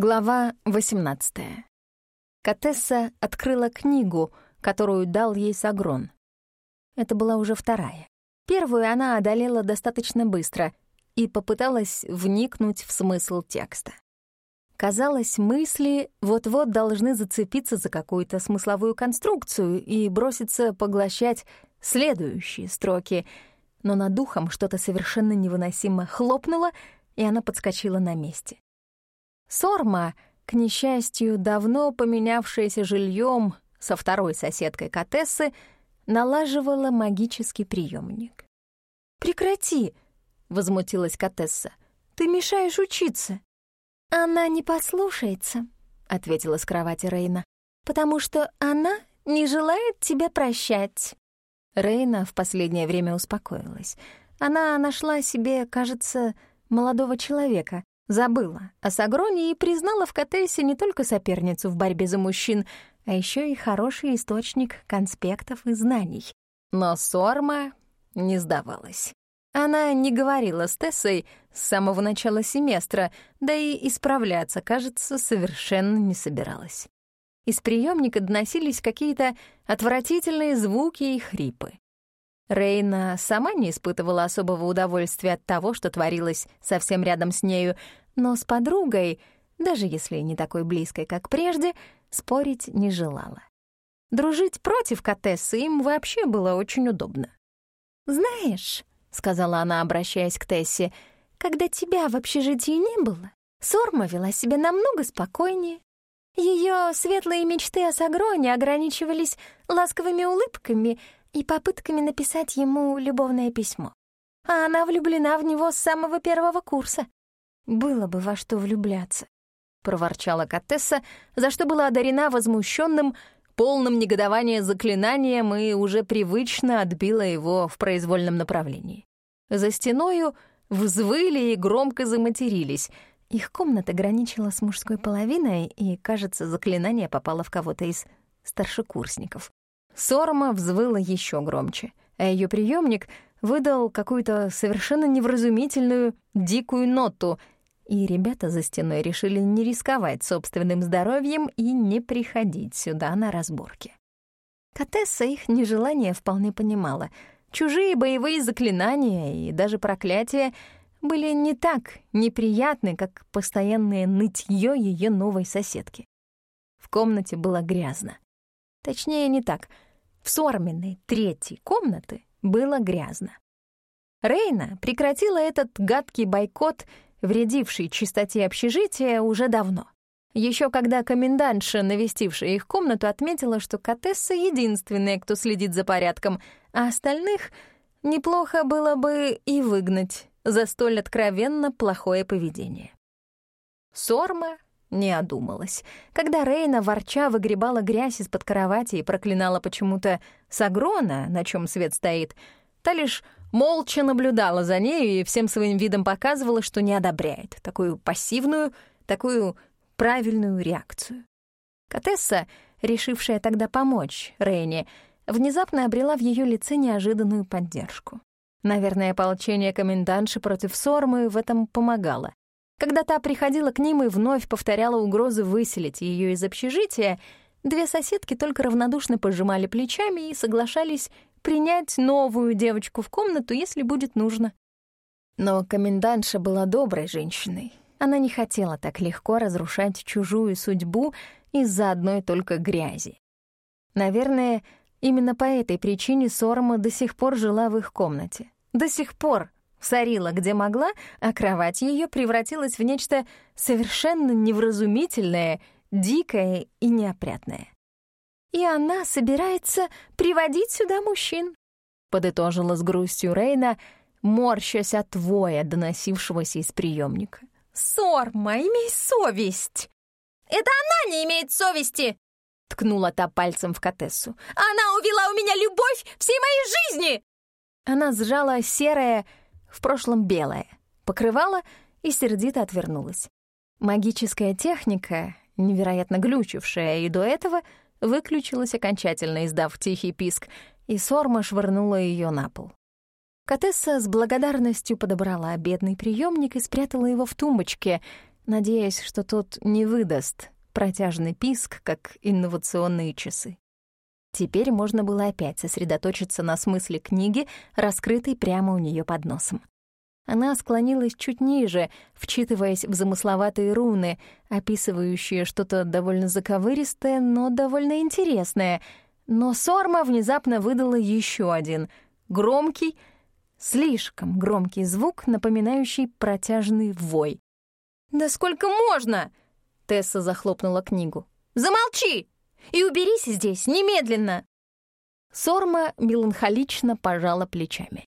Глава 18. Катесса открыла книгу, которую дал ей Сагрон. Это была уже вторая. Первую она одолела достаточно быстро и попыталась вникнуть в смысл текста. Казалось, мысли вот-вот должны зацепиться за какую-то смысловую конструкцию и броситься поглощать следующие строки, но над духом что-то совершенно невыносимо хлопнуло, и она подскочила на месте. Сорма, к несчастью, давно поменявшаяся жильем со второй соседкой Катессы, налаживала магический приемник. «Прекрати!» — возмутилась Катесса. «Ты мешаешь учиться!» «Она не послушается», — ответила с кровати Рейна, «потому что она не желает тебя прощать». Рейна в последнее время успокоилась. Она нашла себе, кажется, молодого человека, Забыла о Сагроне и признала в Катессе не только соперницу в борьбе за мужчин, а еще и хороший источник конспектов и знаний. Но Сорма не сдавалась. Она не говорила с Тессой с самого начала семестра, да и исправляться, кажется, совершенно не собиралась. Из приемника доносились какие-то отвратительные звуки и хрипы. Рейна сама не испытывала особого удовольствия от того, что творилось совсем рядом с нею, но с подругой, даже если не такой близкой, как прежде, спорить не желала. Дружить против Катессы им вообще было очень удобно. «Знаешь», — сказала она, обращаясь к Тессе, «когда тебя в общежитии не было, Сорма вела себя намного спокойнее. Ее светлые мечты о Сагроне ограничивались ласковыми улыбками и попытками написать ему любовное письмо. А она влюблена в него с самого первого курса. Было бы во что влюбляться, проворчала Катесса, за что была одарена возмущенным, полным негодования заклинанием и уже привычно отбила его в произвольном направлении. За стеною взвыли и громко заматерились. Их комната граничила с мужской половиной, и, кажется, заклинание попало в кого-то из старшекурсников. Сорма взвыла еще громче, а ее приемник выдал какую-то совершенно невразумительную, дикую ноту — и ребята за стеной решили не рисковать собственным здоровьем и не приходить сюда на разборки. Катесса их нежелание вполне понимала. Чужие боевые заклинания и даже проклятия были не так неприятны, как постоянное нытье ее новой соседки. В комнате было грязно. Точнее, не так. В сорменной третьей комнаты было грязно. Рейна прекратила этот гадкий бойкот — вредивший чистоте общежития уже давно. Еще когда комендантша, навестившая их комнату, отметила, что Катесса — единственная, кто следит за порядком, а остальных неплохо было бы и выгнать за столь откровенно плохое поведение. Сорма не одумалась. Когда Рейна ворча выгребала грязь из-под кровати и проклинала почему-то Сагрона, на чем свет стоит, та лишь молча наблюдала за нею и всем своим видом показывала, что не одобряет такую пассивную, такую правильную реакцию. Катесса, решившая тогда помочь Рейне, внезапно обрела в ее лице неожиданную поддержку. Наверное, ополчение комендантши против Сормы в этом помогало. Когда та приходила к ним и вновь повторяла угрозы выселить ее из общежития, две соседки только равнодушно пожимали плечами и соглашались принять новую девочку в комнату, если будет нужно. Но комендантша была доброй женщиной. Она не хотела так легко разрушать чужую судьбу из-за одной только грязи. Наверное, именно по этой причине Сорма до сих пор жила в их комнате. До сих пор сорила где могла, а кровать ее превратилась в нечто совершенно невразумительное, дикое и неопрятное. И она собирается приводить сюда мужчин», — подытожила с грустью Рейна, морщась от воя, доносившегося из приемника. «Сорма, имей совесть!» «Это она не имеет совести!» — ткнула та пальцем в Катессу. «Она увела у меня любовь всей моей жизни!» Она сжала серое, в прошлом белое, покрывала и сердито отвернулась. Магическая техника, невероятно глючившая и до этого, выключилась окончательно, издав тихий писк, и Сорма швырнула ее на пол. Катесса с благодарностью подобрала бедный приемник и спрятала его в тумбочке, надеясь, что тот не выдаст протяжный писк, как инновационные часы. Теперь можно было опять сосредоточиться на смысле книги, раскрытой прямо у нее под носом. Она склонилась чуть ниже, вчитываясь в замысловатые руны, описывающие что-то довольно заковыристое, но довольно интересное. Но Сорма внезапно выдала еще один, громкий, слишком громкий звук, напоминающий протяжный вой. «Да сколько можно?» — Тесса захлопнула книгу. «Замолчи! И уберись здесь, немедленно!» Сорма меланхолично пожала плечами.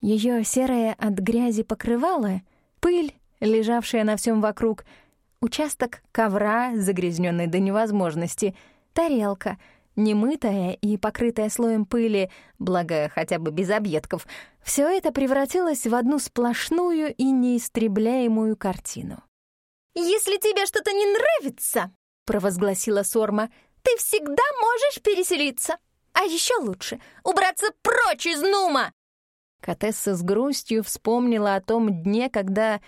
Ее серое от грязи покрывало, пыль, лежавшая на всем вокруг, участок ковра, загрязненный до невозможности, тарелка, немытая и покрытая слоем пыли, благо хотя бы без объедков, все это превратилось в одну сплошную и неистребляемую картину. «Если тебе что-то не нравится», — провозгласила Сорма, «ты всегда можешь переселиться. А еще лучше — убраться прочь из Нума!» Катесса с грустью вспомнила о том дне, когда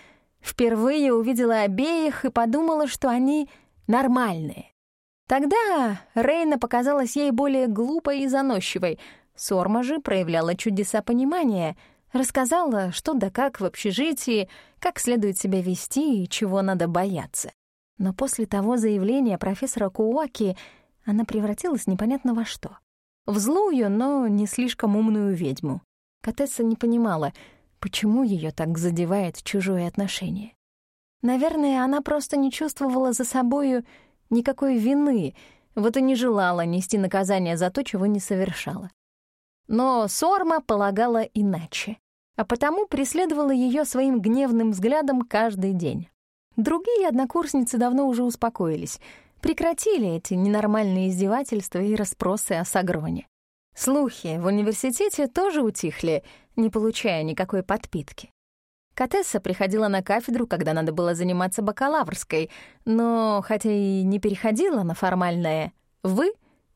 впервые увидела обеих и подумала, что они нормальные. Тогда Рейна показалась ей более глупой и заносчивой. Сорма же проявляла чудеса понимания, рассказала, что да как в общежитии, как следует себя вести и чего надо бояться. Но после того заявления профессора Куоки она превратилась непонятно во что. В злую, но не слишком умную ведьму. Катесса не понимала, почему ее так задевает чужое отношение. Наверное, она просто не чувствовала за собою никакой вины, вот и не желала нести наказание за то, чего не совершала. Но Сорма полагала иначе, а потому преследовала ее своим гневным взглядом каждый день. Другие однокурсницы давно уже успокоились, прекратили эти ненормальные издевательства и расспросы о Сагроне. Слухи в университете тоже утихли, не получая никакой подпитки. Катесса приходила на кафедру, когда надо было заниматься бакалаврской, но, хотя и не переходила на формальное «вы»,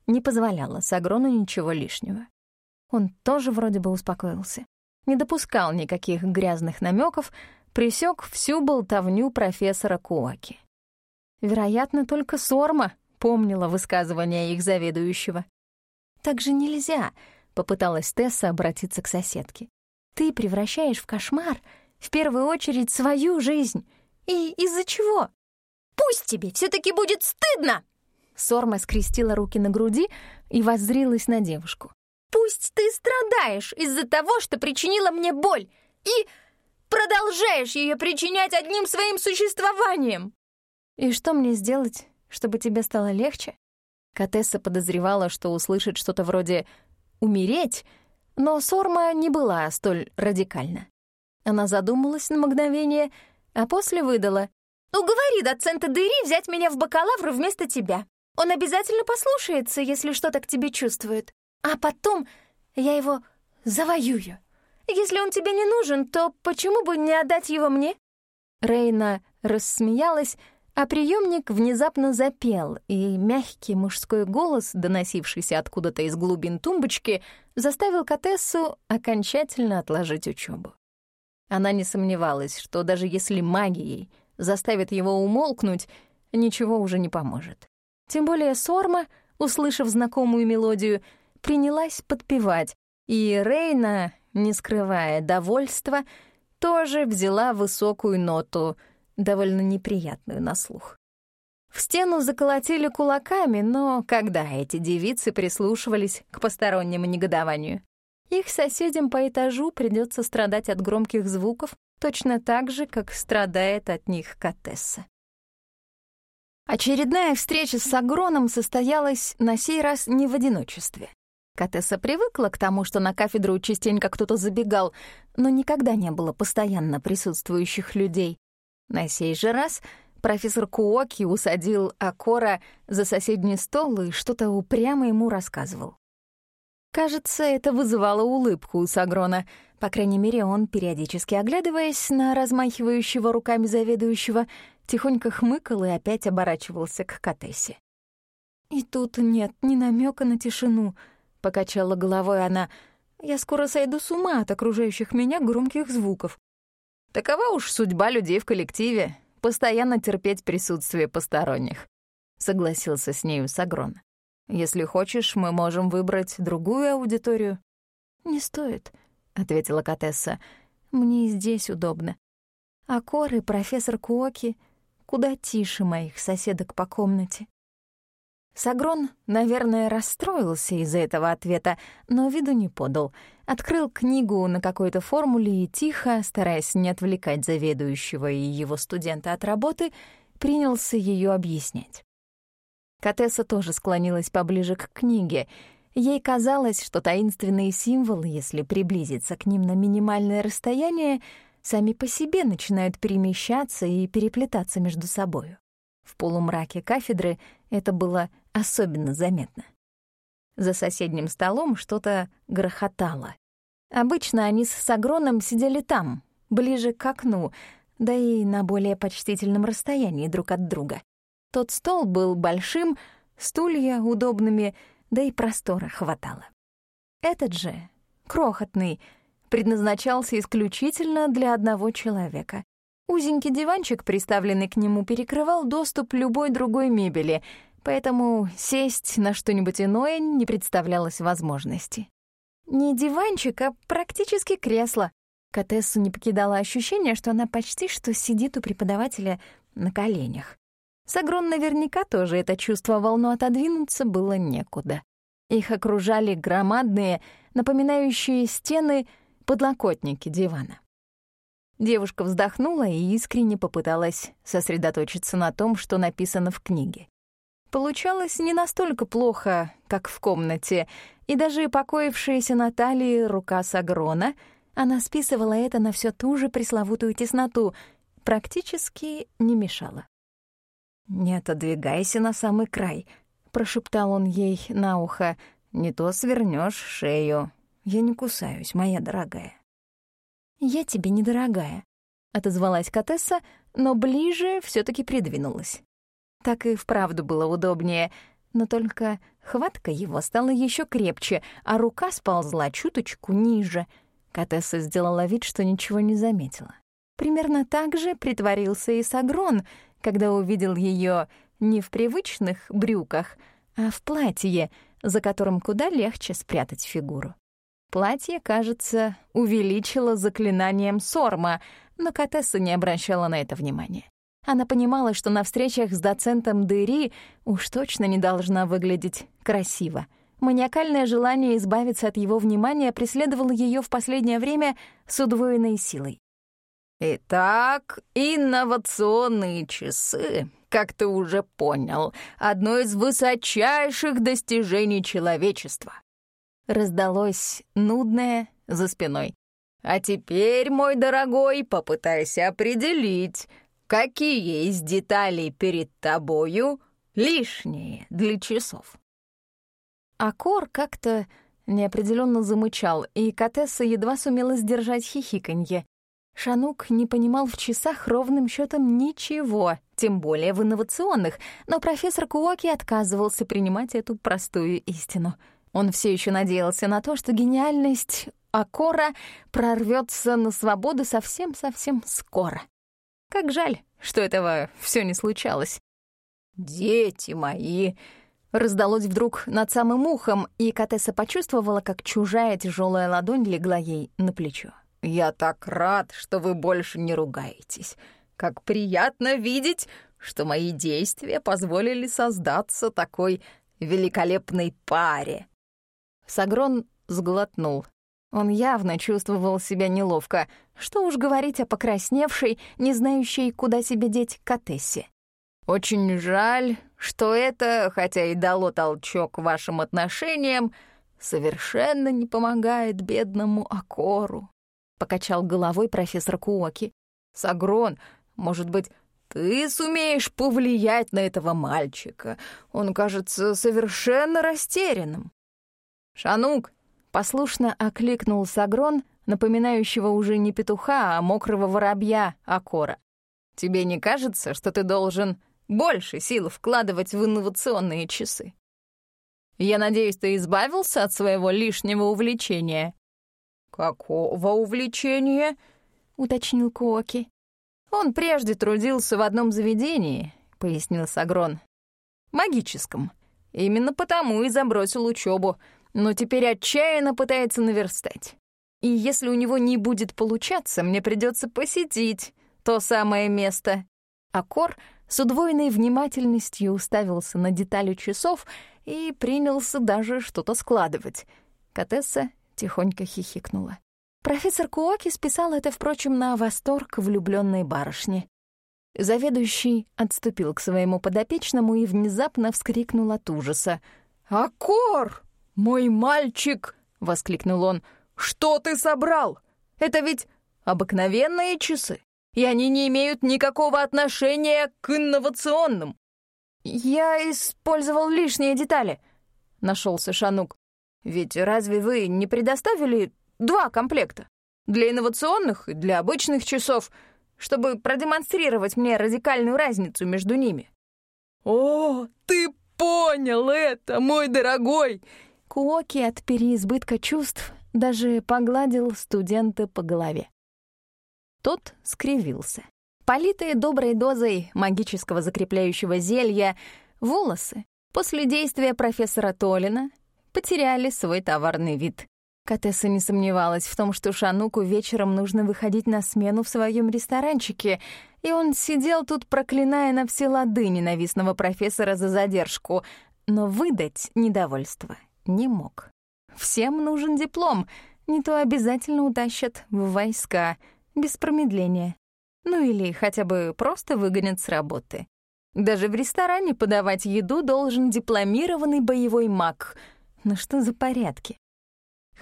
не позволяла Сагрону ничего лишнего. Он тоже вроде бы успокоился. Не допускал никаких грязных намеков, присек всю болтовню профессора Куаки. Вероятно, только Сорма помнила высказывания их заведующего. «Так же нельзя», — попыталась Тесса обратиться к соседке. «Ты превращаешь в кошмар в первую очередь свою жизнь. И из-за чего?» «Пусть тебе все таки будет стыдно!» Сорма скрестила руки на груди и воззрилась на девушку. «Пусть ты страдаешь из-за того, что причинила мне боль, и продолжаешь ее причинять одним своим существованием!» «И что мне сделать, чтобы тебе стало легче?» Катесса подозревала, что услышит что-то вроде «умереть», но Сорма не была столь радикальна. Она задумалась на мгновение, а после выдала. «Уговори доцента Дыри взять меня в бакалавр вместо тебя. Он обязательно послушается, если что-то к тебе чувствует. А потом я его завоюю. Если он тебе не нужен, то почему бы не отдать его мне?» Рейна рассмеялась, а приемник внезапно запел, и мягкий мужской голос, доносившийся откуда-то из глубин тумбочки, заставил Катессу окончательно отложить учебу. Она не сомневалась, что даже если магией заставит его умолкнуть, ничего уже не поможет. Тем более Сорма, услышав знакомую мелодию, принялась подпевать, и Рейна, не скрывая довольства, тоже взяла высокую ноту — довольно неприятную на слух. В стену заколотили кулаками, но когда эти девицы прислушивались к постороннему негодованию? Их соседям по этажу придется страдать от громких звуков точно так же, как страдает от них Катесса. Очередная встреча с Агроном состоялась на сей раз не в одиночестве. Катесса привыкла к тому, что на кафедру частенько кто-то забегал, но никогда не было постоянно присутствующих людей. На сей же раз профессор Куоки усадил Акора за соседний стол и что-то упрямо ему рассказывал. Кажется, это вызывало улыбку у Сагрона. По крайней мере, он, периодически оглядываясь на размахивающего руками заведующего, тихонько хмыкал и опять оборачивался к Катессе. «И тут нет ни намека на тишину», — покачала головой она. «Я скоро сойду с ума от окружающих меня громких звуков. Такова уж судьба людей в коллективе. постоянно терпеть присутствие посторонних», — согласился с нею Сагрон. «Если хочешь, мы можем выбрать другую аудиторию». «Не стоит», — ответила Катесса. «Мне и здесь удобно. А Кор и профессор Куоки куда тише моих соседок по комнате». Сагрон, наверное, расстроился из-за этого ответа, но виду не подал. Открыл книгу на какой-то формуле и тихо, стараясь не отвлекать заведующего и его студента от работы, принялся ее объяснять. Катесса тоже склонилась поближе к книге. Ей казалось, что таинственные символы, если приблизиться к ним на минимальное расстояние, сами по себе начинают перемещаться и переплетаться между собою. В полумраке кафедры это было особенно заметно. За соседним столом что-то грохотало. Обычно они с Сагроном сидели там, ближе к окну, да и на более почтительном расстоянии друг от друга. Тот стол был большим, стулья удобными, да и простора хватало. Этот же, крохотный, предназначался исключительно для одного человека. Узенький диванчик, приставленный к нему, перекрывал доступ любой другой мебели, поэтому сесть на что-нибудь иное не представлялось возможности. Не диванчик, а практически кресло. Катессу не покидало ощущение, что она почти что сидит у преподавателя на коленях. Сагрон наверняка тоже это чувствовал, но отодвинуться было некуда. Их окружали громадные, напоминающие стены, подлокотники дивана. Девушка вздохнула и искренне попыталась сосредоточиться на том, что написано в книге. Получалось не настолько плохо, как в комнате, и даже покоившаяся на талии рука Сагрона, она списывала это на всю ту же пресловутую тесноту, практически не мешала. «Не отодвигайся на самый край», — прошептал он ей на ухо, — «не то свернешь шею. Я не кусаюсь, моя дорогая». «Я тебе недорогая», — отозвалась Катесса, но ближе все таки придвинулась. Так и вправду было удобнее, но только хватка его стала еще крепче, а рука сползла чуточку ниже. Катесса сделала вид, что ничего не заметила. Примерно так же притворился и Сагрон, когда увидел ее не в привычных брюках, а в платье, за которым куда легче спрятать фигуру. Платье, кажется, увеличило заклинанием Сорма, но Катесса не обращала на это внимания. Она понимала, что на встречах с доцентом Дыри уж точно не должна выглядеть красиво. Маниакальное желание избавиться от его внимания преследовало ее в последнее время с удвоенной силой. «Итак, инновационные часы, как ты уже понял, одно из высочайших достижений человечества. Раздалось нудное за спиной. «А теперь, мой дорогой, попытайся определить, какие из деталей перед тобою лишние для часов». Акор как-то неопределенно замычал, и Катесса едва сумела сдержать хихиканье. Шанук не понимал в часах ровным счетом ничего, тем более в инновационных, но профессор Куоки отказывался принимать эту простую истину — он все еще надеялся на то, что гениальность Акора прорвется на свободу совсем-совсем скоро. Как жаль, что этого все не случалось. «Дети мои!» Раздалось вдруг над самым ухом, и Катесса почувствовала, как чужая тяжелая ладонь легла ей на плечо. «Я так рад, что вы больше не ругаетесь. Как приятно видеть, что мои действия позволили создаться такой великолепной паре». Сагрон сглотнул. Он явно чувствовал себя неловко. Что уж говорить о покрасневшей, не знающей, куда себе деть Катессе. «Очень жаль, что это, хотя и дало толчок вашим отношениям, совершенно не помогает бедному Акору», — покачал головой профессор Куоки. «Сагрон, может быть, ты сумеешь повлиять на этого мальчика? Он кажется совершенно растерянным». «Шанук!» — послушно окликнул Сагрон, напоминающего уже не петуха, а мокрого воробья Акора. «Тебе не кажется, что ты должен больше сил вкладывать в инновационные часы? Я надеюсь, ты избавился от своего лишнего увлечения». «Какого увлечения?» — уточнил Коки. Он прежде трудился в одном заведении, — пояснил Сагрон. Магическом. Именно потому и забросил учебу, но теперь отчаянно пытается наверстать. И если у него не будет получаться, мне придется посетить то самое место. А Кор с удвоенной внимательностью уставился на детали часов и принялся даже что-то складывать. Катесса тихонько хихикнула. Профессор Куоки списал это, впрочем, на восторг влюбленной барышни. Заведующий отступил к своему подопечному и внезапно вскрикнул от ужаса. «Акор! Мой мальчик!» — воскликнул он. «Что ты собрал? Это ведь обыкновенные часы, и они не имеют никакого отношения к инновационным». «Я использовал лишние детали», — нашелся Шанук. «Ведь разве вы не предоставили Два комплекта. Для инновационных и для обычных часов, чтобы продемонстрировать мне радикальную разницу между ними. «О, ты понял это, мой дорогой!» Куоки от переизбытка чувств даже погладил студента по голове. Тот скривился. Политые доброй дозой магического закрепляющего зелья волосы после действия профессора Толина потеряли свой товарный вид. Катесса не сомневалась в том, что Шануку вечером нужно выходить на смену в своем ресторанчике, и он сидел тут, проклиная на все лады ненавистного профессора за задержку, но выдать недовольство не мог. Всем нужен диплом, не то обязательно утащат в войска, без промедления. Ну или хотя бы просто выгонят с работы. Даже в ресторане подавать еду должен дипломированный боевой маг. Ну что за порядки?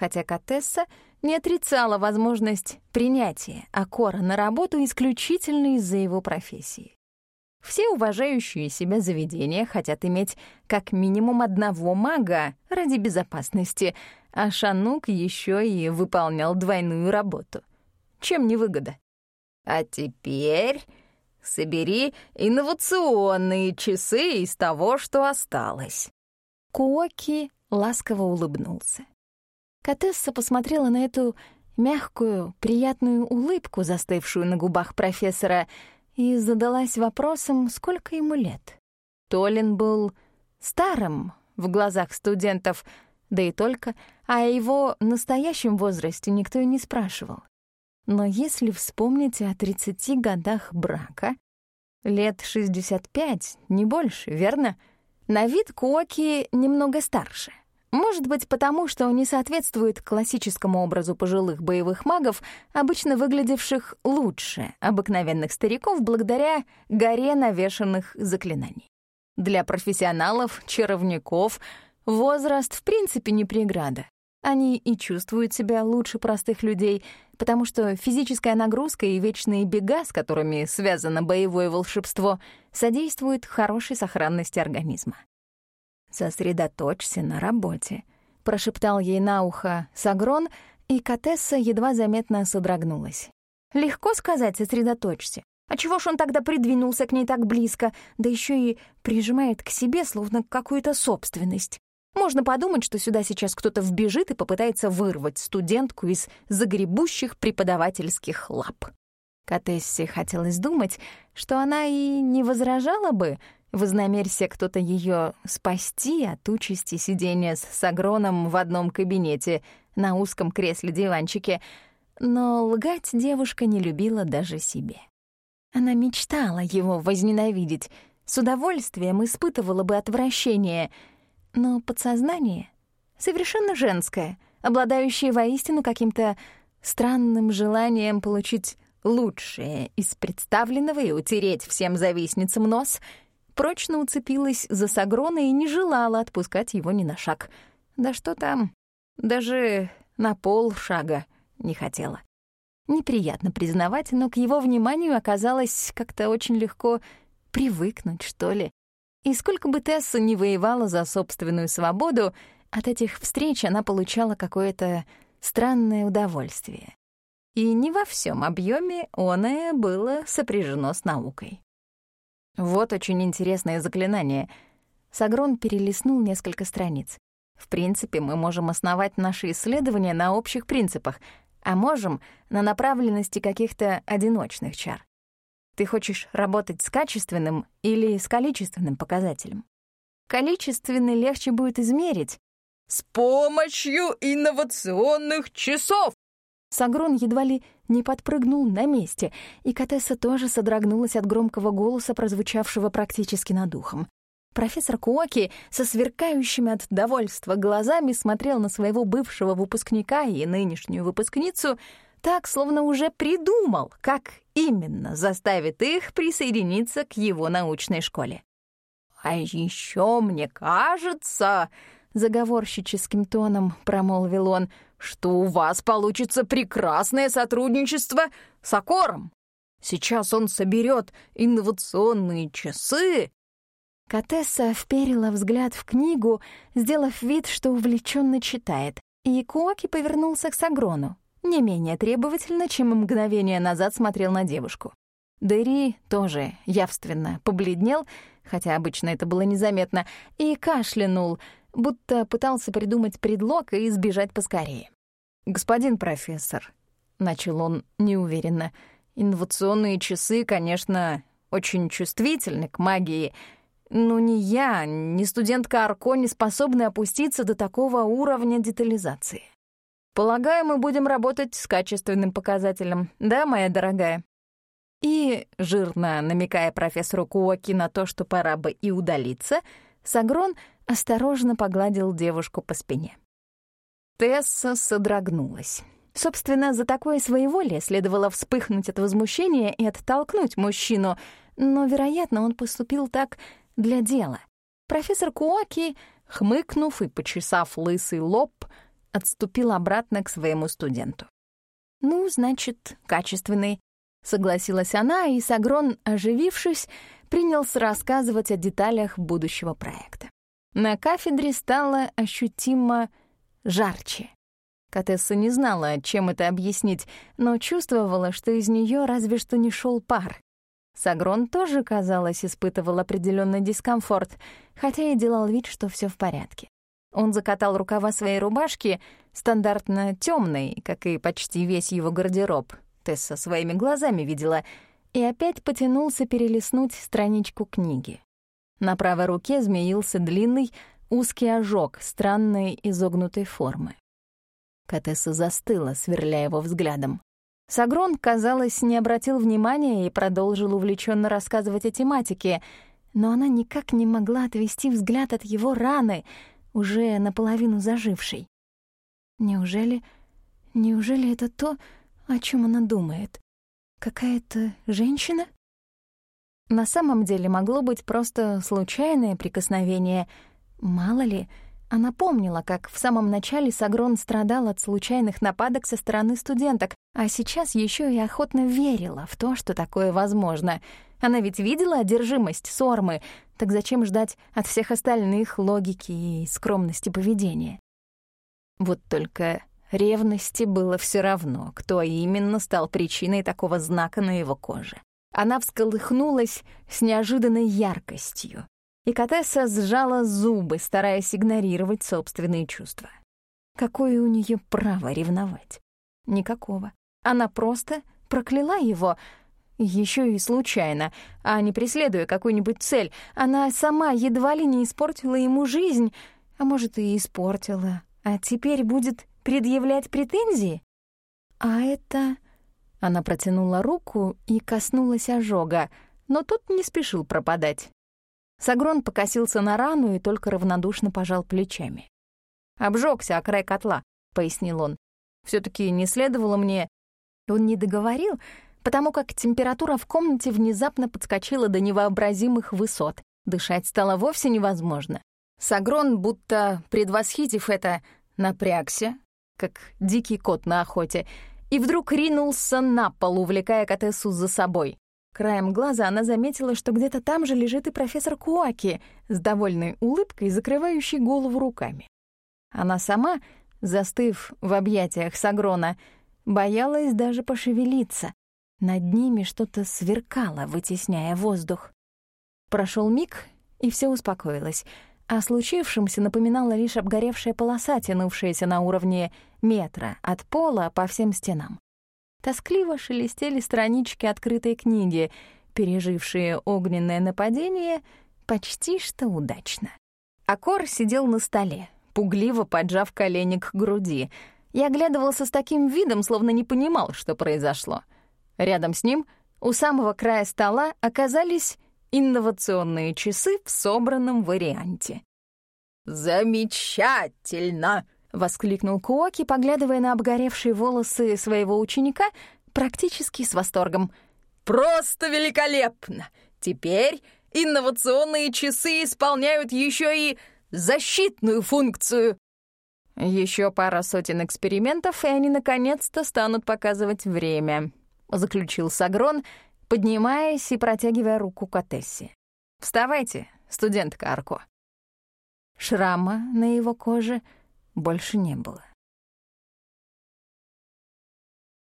хотя Катесса не отрицала возможность принятия Акора на работу исключительно из-за его профессии. Все уважающие себя заведения хотят иметь как минимум одного мага ради безопасности, а Шанук еще и выполнял двойную работу. Чем не выгода? А теперь собери инновационные часы из того, что осталось. Куоки ласково улыбнулся. Катесса посмотрела на эту мягкую, приятную улыбку, застывшую на губах профессора, и задалась вопросом, сколько ему лет. Толин был старым в глазах студентов, да и только, а о его настоящем возрасте никто и не спрашивал. Но если вспомнить о 30 годах брака, лет 65, не больше, верно? На вид Куоки немного старше. Может быть, потому что не соответствует классическому образу пожилых боевых магов, обычно выглядевших лучше обыкновенных стариков благодаря горе навешанных заклинаний. Для профессионалов, чаровников, возраст в принципе не преграда. Они и чувствуют себя лучше простых людей, потому что физическая нагрузка и вечные бега, с которыми связано боевое волшебство, содействуют хорошей сохранности организма. «Сосредоточься на работе», — прошептал ей на ухо Сагрон, и Катесса едва заметно содрогнулась. «Легко сказать «сосредоточься». А чего ж он тогда придвинулся к ней так близко, да еще и прижимает к себе, словно какую-то собственность? Можно подумать, что сюда сейчас кто-то вбежит и попытается вырвать студентку из загребущих преподавательских лап. Катессе хотелось думать, что она и не возражала бы, Вознамерься кто-то ее спасти от участи сидения с Сагроном в одном кабинете на узком кресле-диванчике, но лгать девушка не любила даже себе. Она мечтала его возненавидеть, с удовольствием испытывала бы отвращение, но подсознание совершенно женское, обладающее воистину каким-то странным желанием получить лучшее из представленного и утереть всем завистницам нос — прочно уцепилась за Сагрона и не желала отпускать его ни на шаг. Да что там, даже на пол шага не хотела. Неприятно признавать, но к его вниманию оказалось как-то очень легко привыкнуть, что ли. И сколько бы Тесса не воевала за собственную свободу, от этих встреч она получала какое-то странное удовольствие. И не во всем объеме оное было сопряжено с наукой. Вот очень интересное заклинание. Сагрон перелистнул несколько страниц. В принципе, мы можем основать наши исследования на общих принципах, а можем — на направленности каких-то одиночных чар. Ты хочешь работать с качественным или с количественным показателем? Количественный легче будет измерить. С помощью инновационных часов! Сагрон едва ли не подпрыгнул на месте, и Катесса тоже содрогнулась от громкого голоса, прозвучавшего практически над ухом. Профессор Куоки со сверкающими от довольства глазами смотрел на своего бывшего выпускника и нынешнюю выпускницу так, словно уже придумал, как именно заставит их присоединиться к его научной школе. «А еще мне кажется...» — заговорщическим тоном промолвил он, что у вас получится прекрасное сотрудничество с Акором. Сейчас он соберет инновационные часы Катесса вперила взгляд в книгу, сделав вид, что увлеченно читает, и Куоки повернулся к Сагрону, не менее требовательно, чем мгновение назад смотрел на девушку. Дэри тоже явственно побледнел, хотя обычно это было незаметно, и кашлянул, будто пытался придумать предлог и избежать поскорее. «Господин профессор», — начал он неуверенно, — «инновационные часы, конечно, очень чувствительны к магии, — ну, ни я, ни студентка Арко не способны опуститься до такого уровня детализации. Полагаю, мы будем работать с качественным показателем, да, моя дорогая? И, жирно намекая профессору Куоки на то, что пора бы и удалиться, Сагрон осторожно погладил девушку по спине. Тесса содрогнулась. Собственно, за такое своеволие следовало вспыхнуть от возмущения и оттолкнуть мужчину, но, вероятно, он поступил так для дела. Профессор Куоки, хмыкнув и почесав лысый лоб, отступил обратно к своему студенту. «Ну, значит, качественный», — согласилась она, и Сагрон, оживившись, принялся рассказывать о деталях будущего проекта. На кафедре стало ощутимо жарче. Катесса не знала, чем это объяснить, но чувствовала, что из нее разве что не шел пар. Сагрон тоже, казалось, испытывал определенный дискомфорт, хотя и делал вид, что все в порядке. Он закатал рукава своей рубашки, стандартно темной, как и почти весь его гардероб. Тесса своими глазами видела, и опять потянулся перелистнуть страничку книги. На правой руке змеился длинный, узкий ожог странной изогнутой формы. Катесса застыла, сверляя его взглядом. Сагрон, казалось, не обратил внимания и продолжил увлеченно рассказывать о тематике, но она никак не могла отвести взгляд от его раны, уже наполовину зажившей. Неужели... Неужели это то, о чем она думает? Какая-то женщина? На самом деле могло быть просто случайное прикосновение. Мало ли, она помнила, как в самом начале Сагрон страдал от случайных нападок со стороны студенток, а сейчас еще и охотно верила в то, что такое возможно. Она ведь видела одержимость Сормы, так зачем ждать от всех остальных логики и скромности поведения? Вот только ревности было все равно, кто именно стал причиной такого знака на его коже. Она всколыхнулась с неожиданной яркостью и Катесса сжала зубы, стараясь игнорировать собственные чувства. Какое у нее право ревновать? Никакого. Она просто прокляла его, еще и случайно, а не преследуя какую-нибудь цель. Она сама едва ли не испортила ему жизнь, а может, и испортила, а теперь будет предъявлять претензии? А это... Она протянула руку и коснулась ожога, но тот не спешил пропадать. Сагрон покосился на рану и только равнодушно пожал плечами. «Обжёгся о край котла», — пояснил он. все таки не следовало мне...» Он не договорил, потому как температура в комнате внезапно подскочила до невообразимых высот. Дышать стало вовсе невозможно. Сагрон, будто предвосхитив это, напрягся, как дикий кот на охоте, и вдруг ринулся на пол, увлекая Катессу за собой. Краем глаза она заметила, что где-то там же лежит и профессор Куаки с довольной улыбкой, закрывающей голову руками. Она сама, застыв в объятиях Сагрона, боялась даже пошевелиться. Над ними что-то сверкало, вытесняя воздух. Прошел миг, и все успокоилось, а случившемся напоминала лишь обгоревшая полоса, тянувшаяся на уровне метра от пола по всем стенам. Тоскливо шелестели странички открытой книги, пережившие огненное нападение почти что удачно. Акор сидел на столе, пугливо поджав колени к груди, и оглядывался с таким видом, словно не понимал, что произошло. Рядом с ним, у самого края стола, оказались инновационные часы в собранном варианте. «Замечательно!» — воскликнул Куоки, поглядывая на обгоревшие волосы своего ученика практически с восторгом. «Просто великолепно! Теперь инновационные часы исполняют еще и защитную функцию!» Еще пара сотен экспериментов, и они наконец-то станут показывать время, заключил Сагрон, поднимаясь и протягивая руку к Атессе. Вставайте, студентка Арко. Шрама на его коже больше не было.